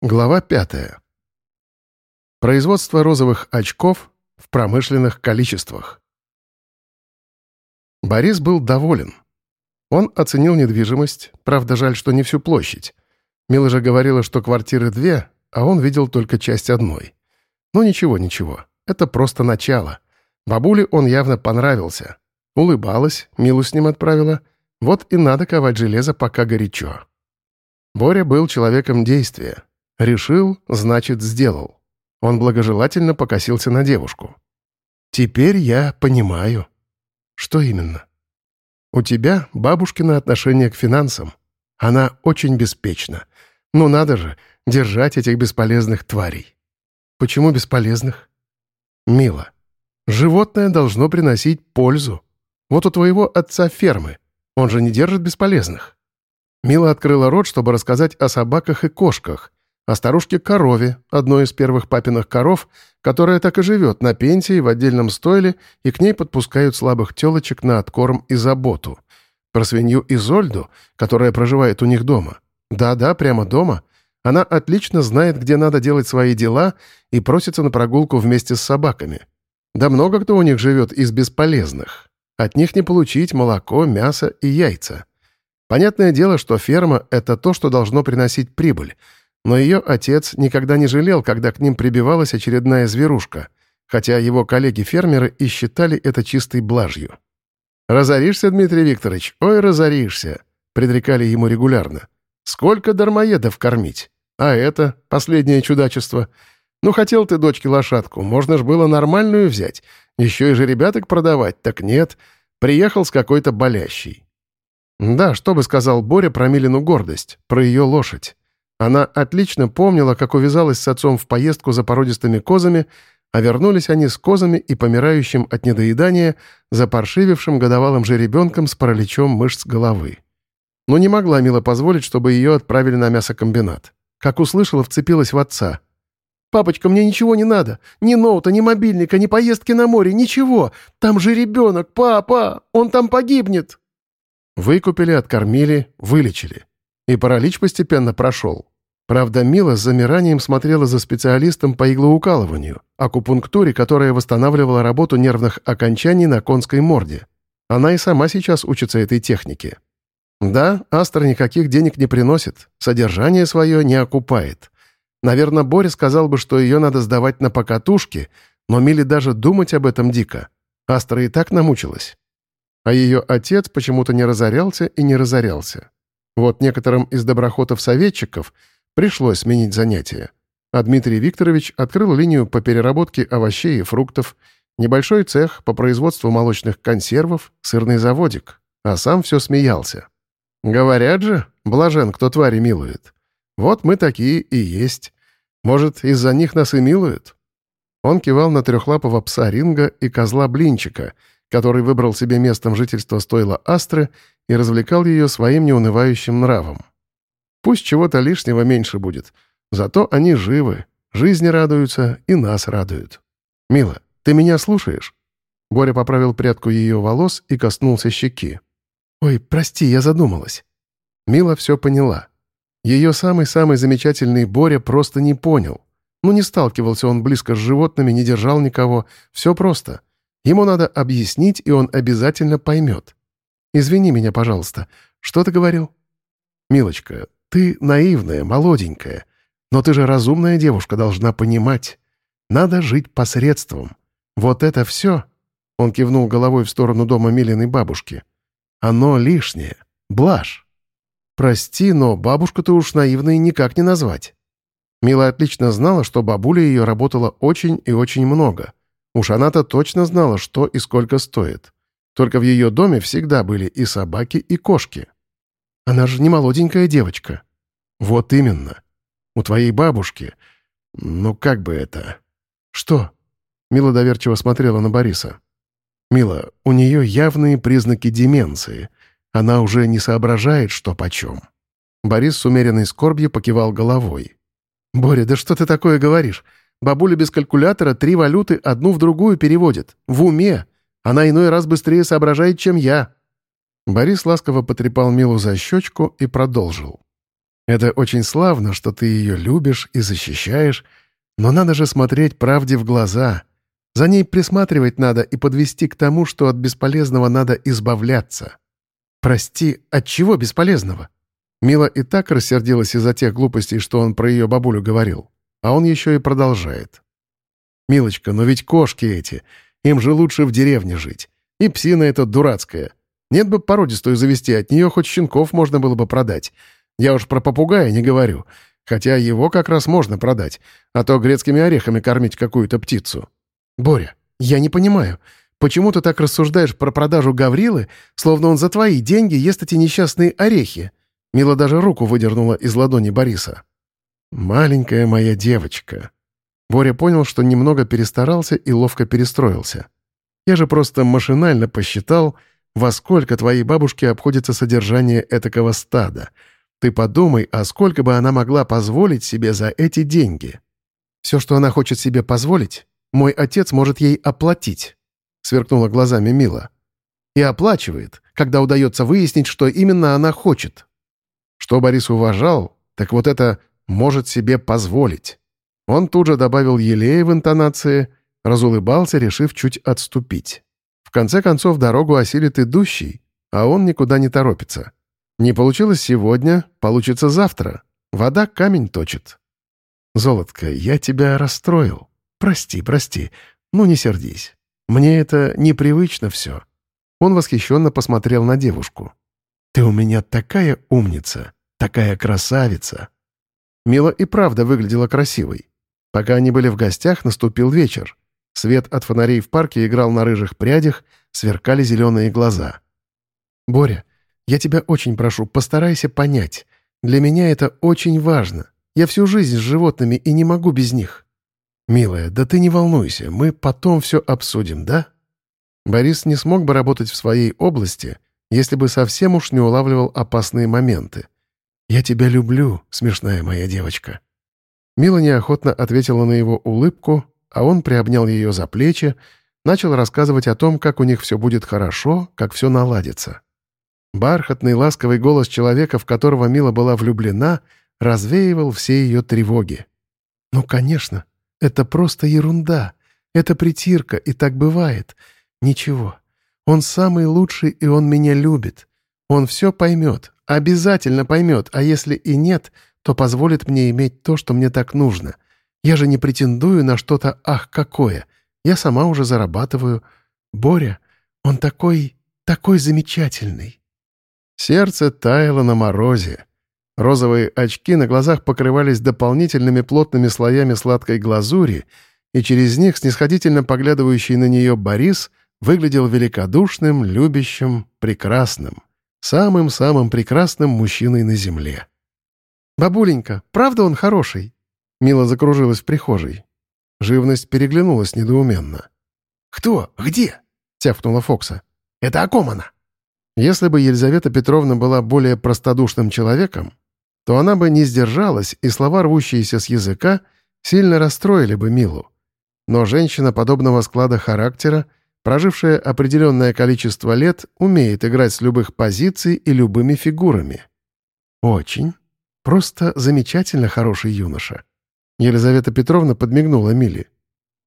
Глава пятая. Производство розовых очков в промышленных количествах. Борис был доволен. Он оценил недвижимость, правда, жаль, что не всю площадь. Мила же говорила, что квартиры две, а он видел только часть одной. Ну ничего, ничего, это просто начало. Бабуле он явно понравился. Улыбалась, Милу с ним отправила. Вот и надо ковать железо, пока горячо. Боря был человеком действия. Решил, значит, сделал. Он благожелательно покосился на девушку. «Теперь я понимаю». «Что именно?» «У тебя бабушкино отношение к финансам. Она очень беспечна. Ну надо же, держать этих бесполезных тварей». «Почему бесполезных?» «Мила, животное должно приносить пользу. Вот у твоего отца фермы. Он же не держит бесполезных». Мила открыла рот, чтобы рассказать о собаках и кошках, о старушке Корове, одной из первых папиных коров, которая так и живет на пенсии в отдельном стойле, и к ней подпускают слабых телочек на откорм и заботу. Про свинью Изольду, которая проживает у них дома. Да-да, прямо дома. Она отлично знает, где надо делать свои дела и просится на прогулку вместе с собаками. Да много кто у них живет из бесполезных. От них не получить молоко, мясо и яйца. Понятное дело, что ферма — это то, что должно приносить прибыль — но ее отец никогда не жалел, когда к ним прибивалась очередная зверушка, хотя его коллеги-фермеры и считали это чистой блажью. «Разоришься, Дмитрий Викторович? Ой, разоришься!» — предрекали ему регулярно. «Сколько дармоедов кормить? А это, последнее чудачество. Ну, хотел ты, дочке, лошадку, можно ж было нормальную взять. Еще и же ребяток продавать, так нет. Приехал с какой-то болящей». Да, что бы сказал Боря про Милину гордость, про ее лошадь. Она отлично помнила, как увязалась с отцом в поездку за породистыми козами, а вернулись они с козами и помирающим от недоедания, запаршивившим годовалым жеребенком с параличом мышц головы. Но не могла Мила позволить, чтобы ее отправили на мясокомбинат. Как услышала, вцепилась в отца. «Папочка, мне ничего не надо. Ни ноута, ни мобильника, ни поездки на море, ничего. Там же ребенок, папа! Он там погибнет!» Выкупили, откормили, вылечили. И паралич постепенно прошел. Правда, Мила с замиранием смотрела за специалистом по иглоукалыванию, акупунктуре, которая восстанавливала работу нервных окончаний на конской морде. Она и сама сейчас учится этой технике. Да, Астра никаких денег не приносит, содержание свое не окупает. Наверное, Боря сказал бы, что ее надо сдавать на покатушки, но Миле даже думать об этом дико. Астра и так намучилась. А ее отец почему-то не разорялся и не разорялся. Вот некоторым из доброхотов-советчиков пришлось сменить занятие. А Дмитрий Викторович открыл линию по переработке овощей и фруктов, небольшой цех по производству молочных консервов, сырный заводик, а сам все смеялся. «Говорят же, блажен, кто твари милует. Вот мы такие и есть. Может, из-за них нас и милуют?» Он кивал на трехлапого пса Ринга и козла Блинчика — который выбрал себе местом жительства стойла Астры и развлекал ее своим неунывающим нравом. Пусть чего-то лишнего меньше будет, зато они живы, жизни радуются и нас радуют. «Мила, ты меня слушаешь?» Боря поправил прядку ее волос и коснулся щеки. «Ой, прости, я задумалась». Мила все поняла. Ее самый-самый замечательный Боря просто не понял. Ну, не сталкивался он близко с животными, не держал никого. Все просто. Ему надо объяснить, и он обязательно поймет. Извини меня, пожалуйста. Что ты говорил? Милочка, ты наивная, молоденькая. Но ты же разумная девушка, должна понимать. Надо жить посредством. Вот это все, он кивнул головой в сторону дома Милиной бабушки, оно лишнее. Блажь. Прости, но бабушку-то уж наивной никак не назвать. Мила отлично знала, что бабуля ее работала очень и очень много — Уж она-то точно знала, что и сколько стоит. Только в ее доме всегда были и собаки, и кошки. Она же не молоденькая девочка. Вот именно. У твоей бабушки... Ну, как бы это... Что? Мила доверчиво смотрела на Бориса. «Мила, у нее явные признаки деменции. Она уже не соображает, что почем». Борис с умеренной скорбью покивал головой. «Боря, да что ты такое говоришь? Бабуля без калькулятора три валюты одну в другую переводит. В уме. Она иной раз быстрее соображает, чем я». Борис ласково потрепал Милу за щечку и продолжил. Это очень славно, что ты ее любишь и защищаешь, но надо же смотреть правде в глаза. За ней присматривать надо и подвести к тому, что от бесполезного надо избавляться. Прости, от чего бесполезного? Мила и так рассердилась из-за тех глупостей, что он про ее бабулю говорил. А он еще и продолжает. «Милочка, но ведь кошки эти. Им же лучше в деревне жить. И псина эта дурацкая. Нет бы породистую завести, от нее хоть щенков можно было бы продать. Я уж про попугая не говорю. Хотя его как раз можно продать, а то грецкими орехами кормить какую-то птицу. Боря, я не понимаю, почему ты так рассуждаешь про продажу Гаврилы, словно он за твои деньги ест эти несчастные орехи? Мила даже руку выдернула из ладони Бориса. «Маленькая моя девочка». Боря понял, что немного перестарался и ловко перестроился. «Я же просто машинально посчитал, во сколько твоей бабушке обходится содержание этакого стада. Ты подумай, а сколько бы она могла позволить себе за эти деньги? Все, что она хочет себе позволить, мой отец может ей оплатить», — сверкнула глазами Мила. «И оплачивает, когда удается выяснить, что именно она хочет». Что Борис уважал, так вот это «может себе позволить». Он тут же добавил елея в интонации, разулыбался, решив чуть отступить. В конце концов, дорогу осилит идущий, а он никуда не торопится. Не получилось сегодня, получится завтра. Вода камень точит. «Золотко, я тебя расстроил. Прости, прости. Ну, не сердись. Мне это непривычно все». Он восхищенно посмотрел на девушку. «Ты у меня такая умница, такая красавица». Мила и правда выглядела красивой. Пока они были в гостях, наступил вечер. Свет от фонарей в парке играл на рыжих прядях, сверкали зеленые глаза. «Боря, я тебя очень прошу, постарайся понять. Для меня это очень важно. Я всю жизнь с животными и не могу без них». «Милая, да ты не волнуйся, мы потом все обсудим, да?» Борис не смог бы работать в своей области, если бы совсем уж не улавливал опасные моменты. «Я тебя люблю, смешная моя девочка». Мила неохотно ответила на его улыбку, а он приобнял ее за плечи, начал рассказывать о том, как у них все будет хорошо, как все наладится. Бархатный ласковый голос человека, в которого Мила была влюблена, развеивал все ее тревоги. «Ну, конечно, это просто ерунда. Это притирка, и так бывает. Ничего. Он самый лучший, и он меня любит. Он все поймет, обязательно поймет, а если и нет, то позволит мне иметь то, что мне так нужно — я же не претендую на что-то «ах, какое». Я сама уже зарабатываю. Боря, он такой, такой замечательный». Сердце таяло на морозе. Розовые очки на глазах покрывались дополнительными плотными слоями сладкой глазури, и через них снисходительно поглядывающий на нее Борис выглядел великодушным, любящим, прекрасным. Самым-самым прекрасным мужчиной на земле. «Бабуленька, правда он хороший?» Мила закружилась в прихожей. Живность переглянулась недоуменно. «Кто? Где?» — тяпнула Фокса. «Это о ком она?» Если бы Елизавета Петровна была более простодушным человеком, то она бы не сдержалась, и слова, рвущиеся с языка, сильно расстроили бы Милу. Но женщина подобного склада характера, прожившая определенное количество лет, умеет играть с любых позиций и любыми фигурами. Очень, просто замечательно хороший юноша. Елизавета Петровна подмигнула Миле.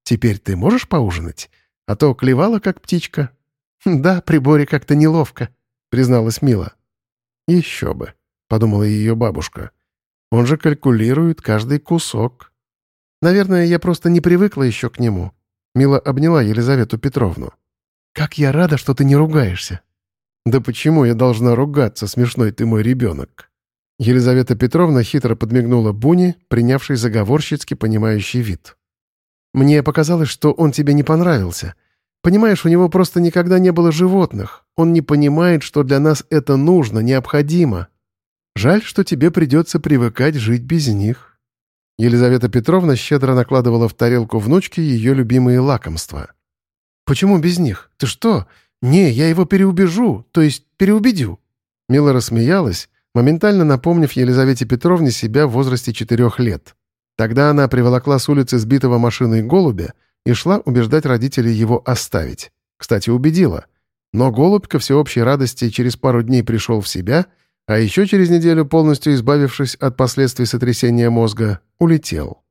«Теперь ты можешь поужинать? А то клевала, как птичка». «Да, при Боре как-то неловко», — призналась Мила. «Еще бы», — подумала ее бабушка. «Он же калькулирует каждый кусок». «Наверное, я просто не привыкла еще к нему». Мила обняла Елизавету Петровну. «Как я рада, что ты не ругаешься». «Да почему я должна ругаться, смешной ты мой ребенок?» Елизавета Петровна хитро подмигнула Буни, принявшей заговорщицки понимающий вид. «Мне показалось, что он тебе не понравился. Понимаешь, у него просто никогда не было животных. Он не понимает, что для нас это нужно, необходимо. Жаль, что тебе придется привыкать жить без них». Елизавета Петровна щедро накладывала в тарелку внучки ее любимые лакомства. «Почему без них? Ты что? Не, я его переубежу, то есть переубедю». Мила рассмеялась, моментально напомнив Елизавете Петровне себя в возрасте четырех лет. Тогда она приволокла с улицы сбитого машиной голубя и шла убеждать родителей его оставить. Кстати, убедила. Но голубь, ко всеобщей радости, через пару дней пришел в себя, а еще через неделю, полностью избавившись от последствий сотрясения мозга, улетел.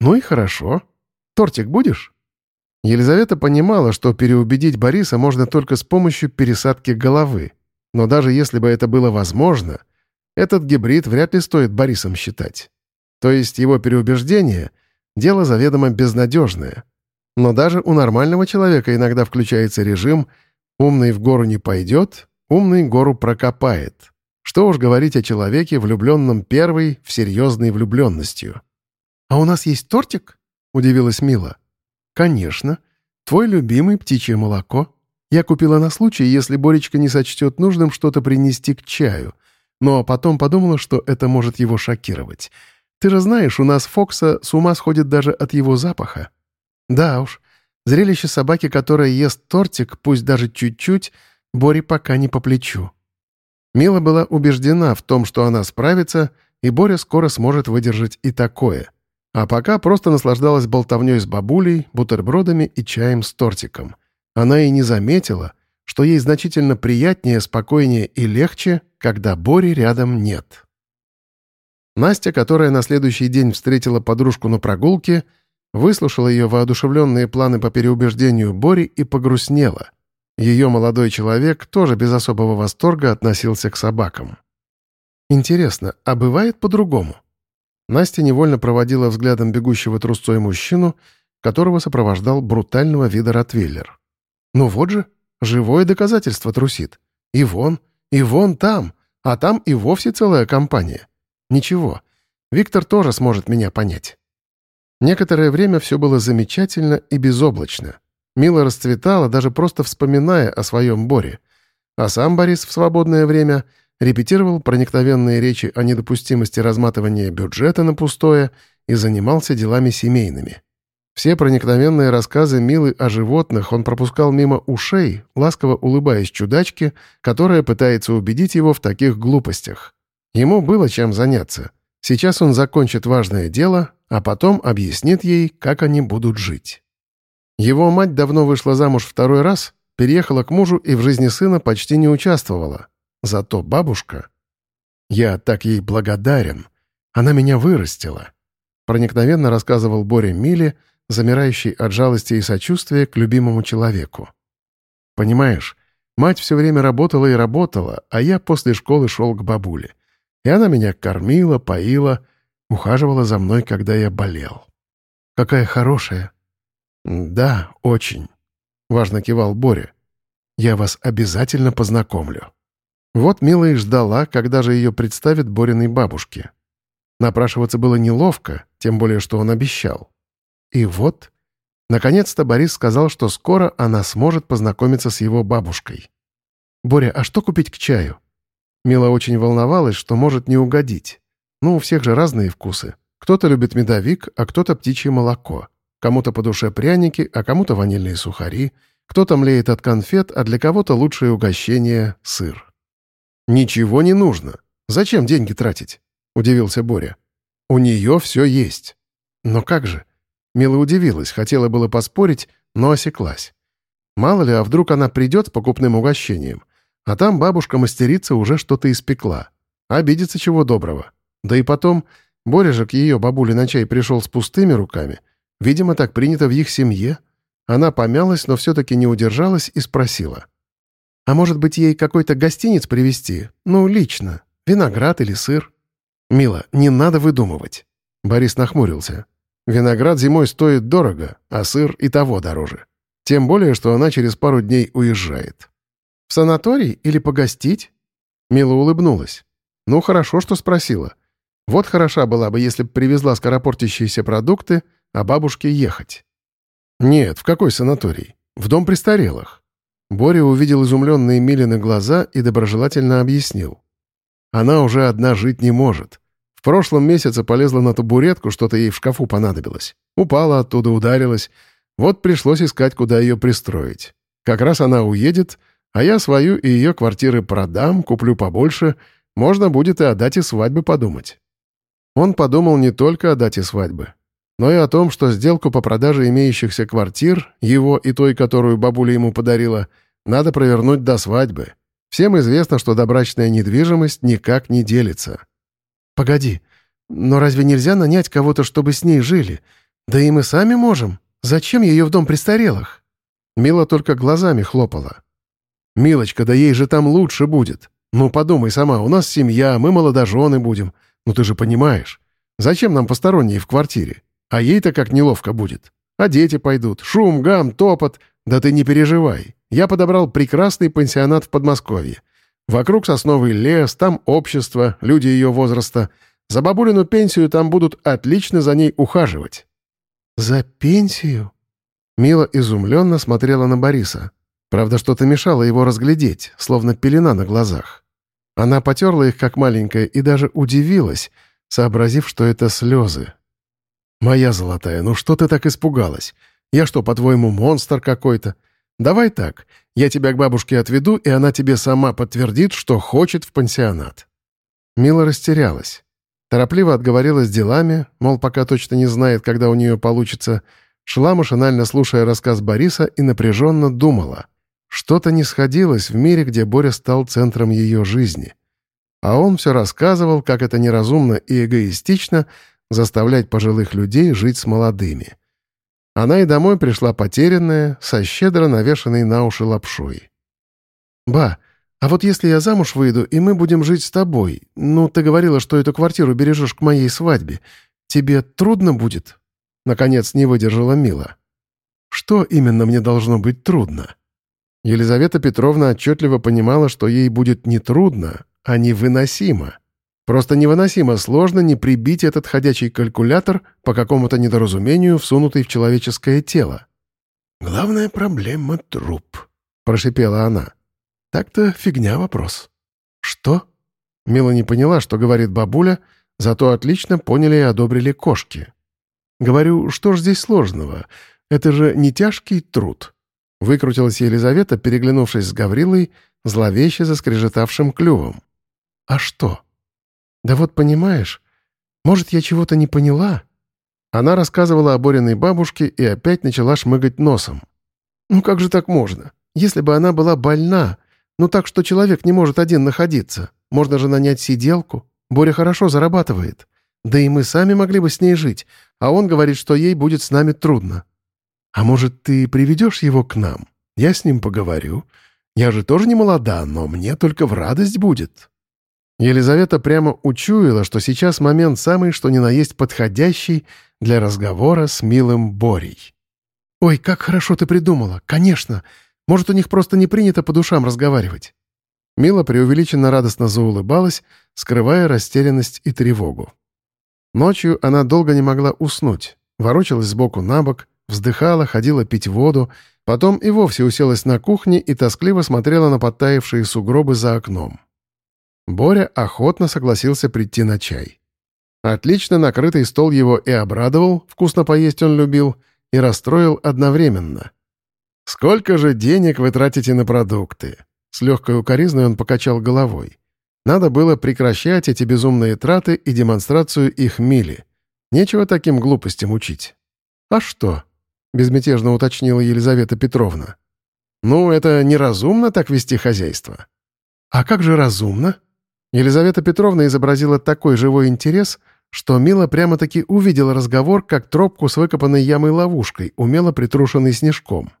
Ну и хорошо. Тортик будешь? Елизавета понимала, что переубедить Бориса можно только с помощью пересадки головы. Но даже если бы это было возможно, этот гибрид вряд ли стоит Борисом считать. То есть его переубеждение — дело заведомо безнадежное. Но даже у нормального человека иногда включается режим «умный в гору не пойдет, умный гору прокопает». Что уж говорить о человеке, влюбленном первой в серьезной влюбленностью. «А у нас есть тортик?» — удивилась Мила. «Конечно. Твой любимый птичье молоко. Я купила на случай, если Боречка не сочтет нужным что-то принести к чаю. Но потом подумала, что это может его шокировать. Ты же знаешь, у нас Фокса с ума сходит даже от его запаха. Да уж, зрелище собаки, которая ест тортик, пусть даже чуть-чуть, Боре пока не по плечу. Мила была убеждена в том, что она справится, и Боря скоро сможет выдержать и такое. А пока просто наслаждалась болтовней с бабулей, бутербродами и чаем с тортиком. Она и не заметила, что ей значительно приятнее, спокойнее и легче, когда Бори рядом нет. Настя, которая на следующий день встретила подружку на прогулке, выслушала ее воодушевленные планы по переубеждению Бори и погрустнела. Ее молодой человек тоже без особого восторга относился к собакам. Интересно, а бывает по-другому? Настя невольно проводила взглядом бегущего трусцой мужчину, которого сопровождал брутального вида ротвейлер. Ну вот же, живое доказательство трусит. И вон, и вон там, а там и вовсе целая компания. Ничего, Виктор тоже сможет меня понять. Некоторое время все было замечательно и безоблачно. Мила расцветала, даже просто вспоминая о своем Боре. А сам Борис в свободное время репетировал проникновенные речи о недопустимости разматывания бюджета на пустое и занимался делами семейными. Все проникновенные рассказы Милы о животных он пропускал мимо ушей, ласково улыбаясь чудачке, которая пытается убедить его в таких глупостях. Ему было чем заняться. Сейчас он закончит важное дело, а потом объяснит ей, как они будут жить. Его мать давно вышла замуж второй раз, переехала к мужу и в жизни сына почти не участвовала. Зато бабушка... Я так ей благодарен. Она меня вырастила. Проникновенно рассказывал Боря Миле, замирающий от жалости и сочувствия к любимому человеку. Понимаешь, мать все время работала и работала, а я после школы шел к бабуле. И она меня кормила, поила, ухаживала за мной, когда я болел. Какая хорошая, «Да, очень», — важно кивал Боря. «Я вас обязательно познакомлю». Вот Мила и ждала, когда же ее представят Бориной бабушке. Напрашиваться было неловко, тем более, что он обещал. И вот, наконец-то Борис сказал, что скоро она сможет познакомиться с его бабушкой. «Боря, а что купить к чаю?» Мила очень волновалась, что может не угодить. Ну, у всех же разные вкусы. Кто-то любит медовик, а кто-то птичье молоко. Кому-то по душе пряники, а кому-то ванильные сухари. Кто-то млеет от конфет, а для кого-то лучшее угощение — сыр. «Ничего не нужно. Зачем деньги тратить?» — удивился Боря. «У нее все есть». «Но как же?» Мила удивилась, хотела было поспорить, но осеклась. Мало ли, а вдруг она придет с покупным угощением, а там бабушка-мастерица уже что-то испекла. Обидится чего доброго. Да и потом, Боря же к ее бабуле на чай пришел с пустыми руками — Видимо, так принято в их семье. Она помялась, но все-таки не удержалась и спросила. «А может быть, ей какой-то гостиниц привезти? Ну, лично. Виноград или сыр?» «Мила, не надо выдумывать». Борис нахмурился. «Виноград зимой стоит дорого, а сыр и того дороже. Тем более, что она через пару дней уезжает». «В санаторий или погостить?» Мила улыбнулась. «Ну, хорошо, что спросила. Вот хороша была бы, если б привезла скоропортящиеся продукты, а бабушке ехать. Нет, в какой санаторий? В дом престарелых. Боря увидел изумленные Милины глаза и доброжелательно объяснил. Она уже одна жить не может. В прошлом месяце полезла на табуретку, что-то ей в шкафу понадобилось. Упала оттуда, ударилась. Вот пришлось искать, куда ее пристроить. Как раз она уедет, а я свою и ее квартиры продам, куплю побольше. Можно будет и о дате свадьбы подумать. Он подумал не только о дате свадьбы но и о том, что сделку по продаже имеющихся квартир, его и той, которую бабуля ему подарила, надо провернуть до свадьбы. Всем известно, что добрачная недвижимость никак не делится. «Погоди, но разве нельзя нанять кого-то, чтобы с ней жили? Да и мы сами можем. Зачем ее в дом престарелых?» Мила только глазами хлопала. «Милочка, да ей же там лучше будет. Ну, подумай сама, у нас семья, мы молодожены будем. Ну, ты же понимаешь. Зачем нам посторонние в квартире? А ей-то как неловко будет. А дети пойдут. Шум, гам, топот. Да ты не переживай. Я подобрал прекрасный пансионат в Подмосковье. Вокруг сосновый лес, там общество, люди ее возраста. За бабулину пенсию там будут отлично за ней ухаживать». «За пенсию?» Мила изумленно смотрела на Бориса. Правда, что-то мешало его разглядеть, словно пелена на глазах. Она потерла их, как маленькая, и даже удивилась, сообразив, что это слезы. «Моя золотая, ну что ты так испугалась? Я что, по-твоему, монстр какой-то? Давай так, я тебя к бабушке отведу, и она тебе сама подтвердит, что хочет в пансионат». Мила растерялась. Торопливо отговорилась делами, мол, пока точно не знает, когда у нее получится, шла машинально слушая рассказ Бориса и напряженно думала. Что-то не сходилось в мире, где Боря стал центром ее жизни. А он все рассказывал, как это неразумно и эгоистично заставлять пожилых людей жить с молодыми. Она и домой пришла потерянная, со щедро навешанной на уши лапшой. «Ба, а вот если я замуж выйду, и мы будем жить с тобой, ну, ты говорила, что эту квартиру бережешь к моей свадьбе, тебе трудно будет?» Наконец не выдержала Мила. «Что именно мне должно быть трудно?» Елизавета Петровна отчетливо понимала, что ей будет не трудно, а невыносимо. Просто невыносимо сложно не прибить этот ходячий калькулятор по какому-то недоразумению, всунутый в человеческое тело. «Главная проблема — труп», — прошипела она. «Так-то фигня вопрос». «Что?» Мила не поняла, что говорит бабуля, зато отлично поняли и одобрили кошки. «Говорю, что ж здесь сложного? Это же не тяжкий труд». Выкрутилась Елизавета, переглянувшись с Гаврилой, зловеще заскрежетавшим клювом. «А что?» «Да вот понимаешь, может, я чего-то не поняла?» Она рассказывала о Бориной бабушке и опять начала шмыгать носом. «Ну как же так можно? Если бы она была больна, ну так, что человек не может один находиться, можно же нанять сиделку. Боря хорошо зарабатывает. Да и мы сами могли бы с ней жить, а он говорит, что ей будет с нами трудно. А может, ты приведешь его к нам? Я с ним поговорю. Я же тоже не молода, но мне только в радость будет». Елизавета прямо учуяла, что сейчас момент самый, что ни на есть подходящий для разговора с милым Борей. «Ой, как хорошо ты придумала! Конечно! Может, у них просто не принято по душам разговаривать?» Мила преувеличенно радостно заулыбалась, скрывая растерянность и тревогу. Ночью она долго не могла уснуть, ворочалась сбоку на бок, вздыхала, ходила пить воду, потом и вовсе уселась на кухне и тоскливо смотрела на подтаявшие сугробы за окном. Боря охотно согласился прийти на чай. Отлично накрытый стол его и обрадовал, вкусно поесть он любил, и расстроил одновременно. «Сколько же денег вы тратите на продукты?» С легкой укоризной он покачал головой. Надо было прекращать эти безумные траты и демонстрацию их мили. Нечего таким глупостям учить. «А что?» — безмятежно уточнила Елизавета Петровна. «Ну, это неразумно так вести хозяйство». «А как же разумно?» Елизавета Петровна изобразила такой живой интерес, что Мила прямо-таки увидела разговор как тропку с выкопанной ямой ловушкой, умело притрушенной снежком.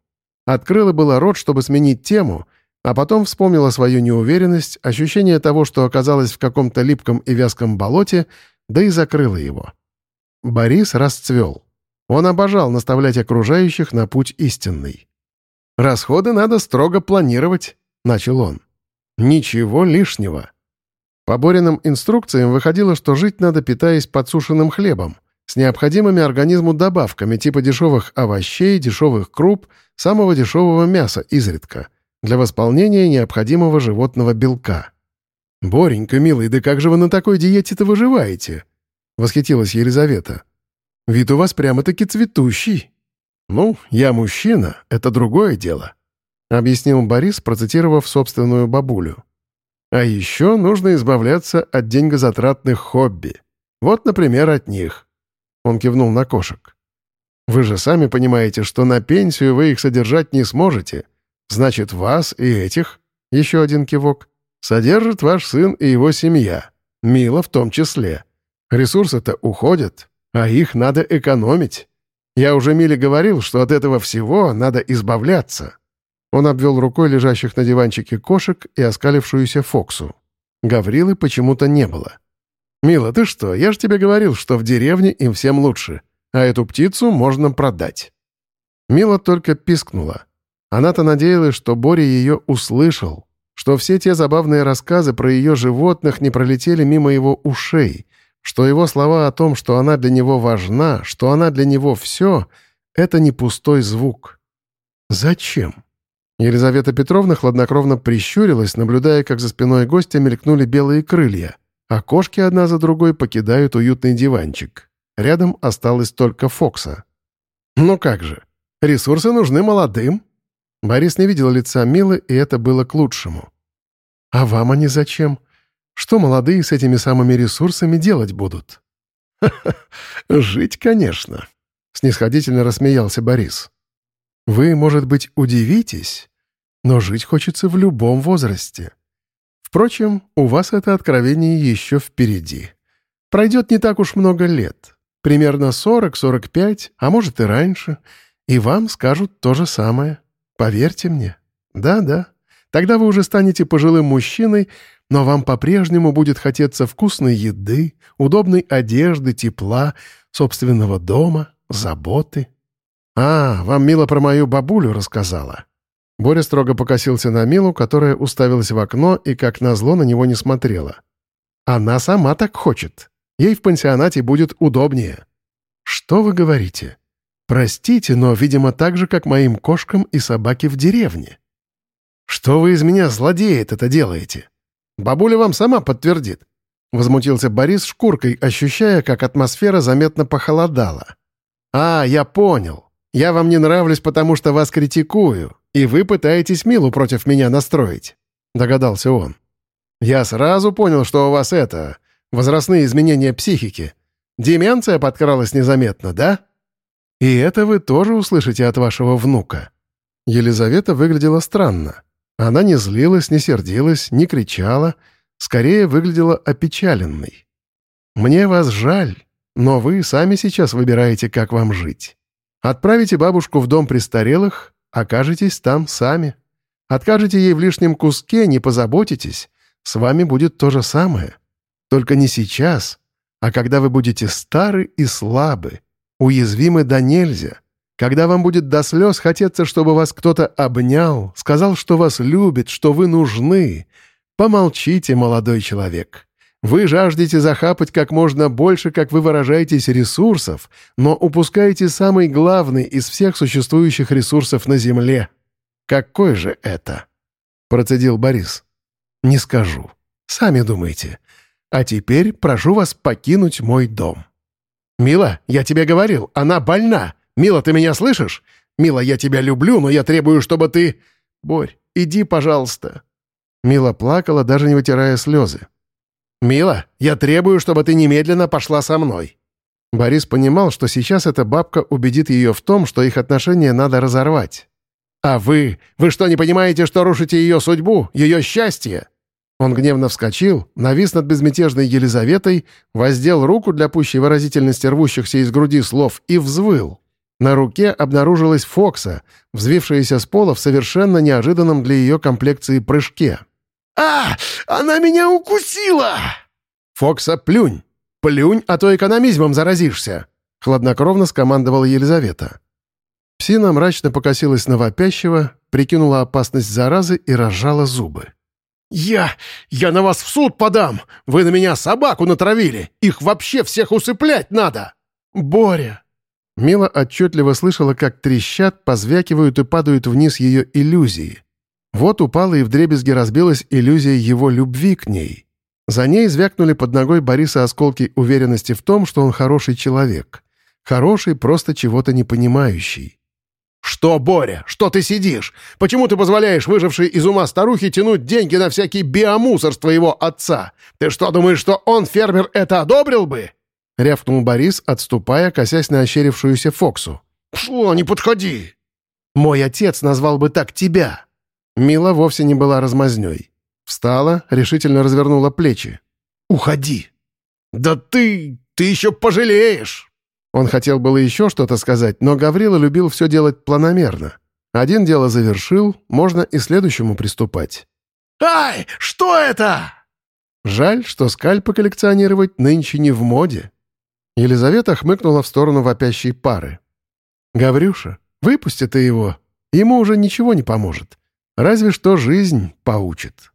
Открыла было рот, чтобы сменить тему, а потом вспомнила свою неуверенность, ощущение того, что оказалась в каком-то липком и вязком болоте, да и закрыла его. Борис расцвел. Он обожал наставлять окружающих на путь истинный. «Расходы надо строго планировать», — начал он. «Ничего лишнего». По Бориным инструкциям выходило, что жить надо, питаясь подсушенным хлебом, с необходимыми организму добавками типа дешевых овощей, дешевых круп, самого дешевого мяса изредка, для восполнения необходимого животного белка. «Боренька, милый, да как же вы на такой диете-то выживаете?» — восхитилась Елизавета. «Вид у вас прямо-таки цветущий». «Ну, я мужчина, это другое дело», — объяснил Борис, процитировав собственную бабулю. А еще нужно избавляться от деньгозатратных хобби. Вот, например, от них. Он кивнул на кошек. Вы же сами понимаете, что на пенсию вы их содержать не сможете. Значит, вас и этих Еще один кивок. «Содержит ваш сын и его семья. Мила в том числе. Ресурсы-то уходят, а их надо экономить. Я уже Миле говорил, что от этого всего надо избавляться». Он обвел рукой лежащих на диванчике кошек и оскалившуюся Фоксу. Гаврилы почему-то не было. «Мила, ты что? Я же тебе говорил, что в деревне им всем лучше, а эту птицу можно продать». Мила только пискнула. Она-то надеялась, что Боря ее услышал, что все те забавные рассказы про ее животных не пролетели мимо его ушей, что его слова о том, что она для него важна, что она для него все — это не пустой звук. «Зачем?» Елизавета Петровна хладнокровно прищурилась, наблюдая, как за спиной гостя мелькнули белые крылья, а кошки одна за другой покидают уютный диванчик. Рядом осталась только Фокса. «Ну как же, ресурсы нужны молодым». Борис не видел лица Милы, и это было к лучшему. «А вам они зачем? Что молодые с этими самыми ресурсами делать будут?» «Ха-ха, жить, конечно», — снисходительно рассмеялся Борис. Вы, может быть, удивитесь, но жить хочется в любом возрасте. Впрочем, у вас это откровение еще впереди. Пройдет не так уж много лет, примерно 40-45, а может и раньше, и вам скажут то же самое. Поверьте мне. Да-да. Тогда вы уже станете пожилым мужчиной, но вам по-прежнему будет хотеться вкусной еды, удобной одежды, тепла, собственного дома, заботы. «А, вам Мила про мою бабулю рассказала». Боря строго покосился на Милу, которая уставилась в окно и, как назло, на него не смотрела. «Она сама так хочет. Ей в пансионате будет удобнее». «Что вы говорите? Простите, но, видимо, так же, как моим кошкам и собаке в деревне». «Что вы из меня, злодеет, это делаете? Бабуля вам сама подтвердит». Возмутился Борис шкуркой, ощущая, как атмосфера заметно похолодала. «А, я понял. Я вам не нравлюсь, потому что вас критикую, и вы пытаетесь Милу против меня настроить», — догадался он. «Я сразу понял, что у вас это... возрастные изменения психики. Деменция подкралась незаметно, да? И это вы тоже услышите от вашего внука». Елизавета выглядела странно. Она не злилась, не сердилась, не кричала, скорее выглядела опечаленной. «Мне вас жаль, но вы сами сейчас выбираете, как вам жить. Отправите бабушку в дом престарелых, окажетесь там сами. Откажете ей в лишнем куске, не позаботитесь, с вами будет то же самое. Только не сейчас, а когда вы будете стары и слабы, уязвимы до нельзя, когда вам будет до слез хотеться, чтобы вас кто-то обнял, сказал, что вас любит, что вы нужны. Помолчите, молодой человек. Вы жаждете захапать как можно больше, как вы выражаетесь, ресурсов, но упускаете самый главный из всех существующих ресурсов на Земле. Какой же это? Процедил Борис. Не скажу. Сами думайте. А теперь прошу вас покинуть мой дом. Мила, я тебе говорил, она больна. Мила, ты меня слышишь? Мила, я тебя люблю, но я требую, чтобы ты... Борь, иди, пожалуйста. Мила плакала, даже не вытирая слезы. «Мила, я требую, чтобы ты немедленно пошла со мной». Борис понимал, что сейчас эта бабка убедит ее в том, что их отношения надо разорвать. «А вы? Вы что, не понимаете, что рушите ее судьбу, ее счастье?» Он гневно вскочил, навис над безмятежной Елизаветой, воздел руку для пущей выразительности рвущихся из груди слов и взвыл. На руке обнаружилась Фокса, взвившаяся с пола в совершенно неожиданном для ее комплекции прыжке. «А, она меня укусила!» «Фокса, плюнь! Плюнь, а то экономизмом заразишься!» — хладнокровно скомандовала Елизавета. Псина мрачно покосилась на вопящего, прикинула опасность заразы и разжала зубы. «Я... я на вас в суд подам! Вы на меня собаку натравили! Их вообще всех усыплять надо!» «Боря!» Мила отчетливо слышала, как трещат, позвякивают и падают вниз ее иллюзии. Вот упала и вдребезги разбилась иллюзия его любви к ней. За ней звякнули под ногой Бориса осколки уверенности в том, что он хороший человек. Хороший, просто чего-то не понимающий. «Что, Боря? Что ты сидишь? Почему ты позволяешь выжившей из ума старухе тянуть деньги на всякий биомусор с твоего отца? Ты что, думаешь, что он, фермер, это одобрил бы?» — рявкнул Борис, отступая, косясь на ощерившуюся Фоксу. «Шо, не подходи!» «Мой отец назвал бы так тебя!» Мила вовсе не была размазнёй. Встала, решительно развернула плечи. «Уходи!» «Да ты... ты еще пожалеешь!» Он хотел было еще что-то сказать, но Гаврила любил все делать планомерно. Один дело завершил, можно и следующему приступать. «Ай, что это?» Жаль, что скальпы коллекционировать нынче не в моде. Елизавета хмыкнула в сторону вопящей пары. «Гаврюша, выпусти ты его. Ему уже ничего не поможет. Разве что жизнь поучит».